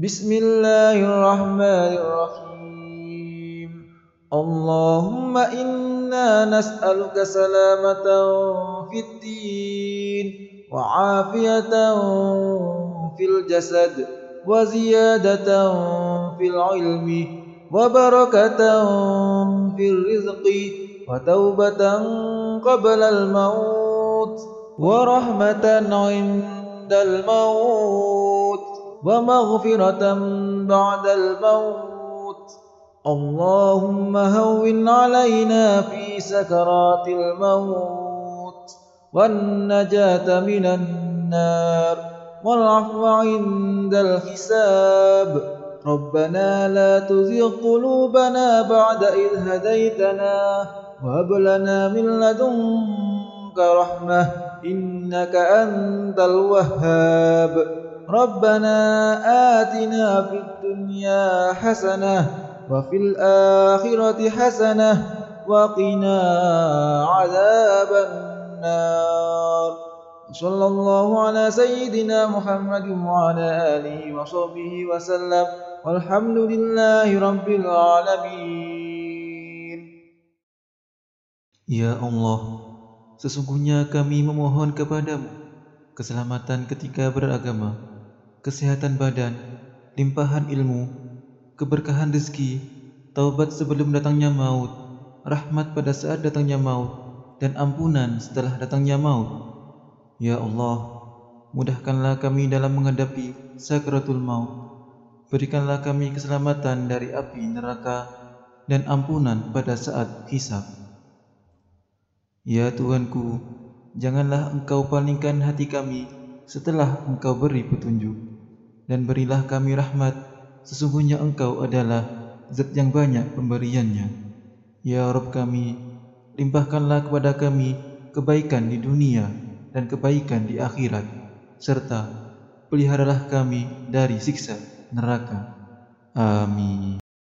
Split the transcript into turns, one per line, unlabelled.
بسم الله الرحمن الرحيم. اللهم إنا نسألك سلامة في الدين وعافية في الجسد وزيادة في العلم وبركة في الرزق وتوبة قبل الموت ورحمة عند الموت. ومغفرة بعد الموت. اللهم هون علينا في سكرات الموت والنجاة من النار والعفو عند الحساب. ربنا لا تزغ قلوبنا بعد إذ هديتنا وهب لنا من لدنك رحمة إنك أنت الوهاب. ربنا آتنا في الدنيا حسنة وفي الآخرة حسنة وقنا عذاب النار. صلى الله على سيدنا محمد وعلى آله وصحبه وسلم. والحمد لله رب العالمين.
Ya Allah, sesungguhnya kami memohon kepadamu keselamatan ketika beragama, kesehatan badan, limpahan ilmu, keberkahan rezeki, taubat sebelum datangnya maut, rahmat pada saat datangnya maut, dan ampunan setelah datangnya maut. Ya Allah, mudahkanlah kami dalam menghadapi sakratul maut. Berikanlah kami keselamatan dari api neraka dan ampunan pada saat hisab. Ya Tuhanku, janganlah Engkau palingkan hati kami setelah Engkau beri petunjuk dan berilah kami rahmat sesungguhnya Engkau adalah zat yang banyak pemberiannya. Ya Rabb kami, limpahkanlah kepada kami kebaikan di dunia dan kebaikan di akhirat serta peliharalah kami dari siksa neraka. Amin.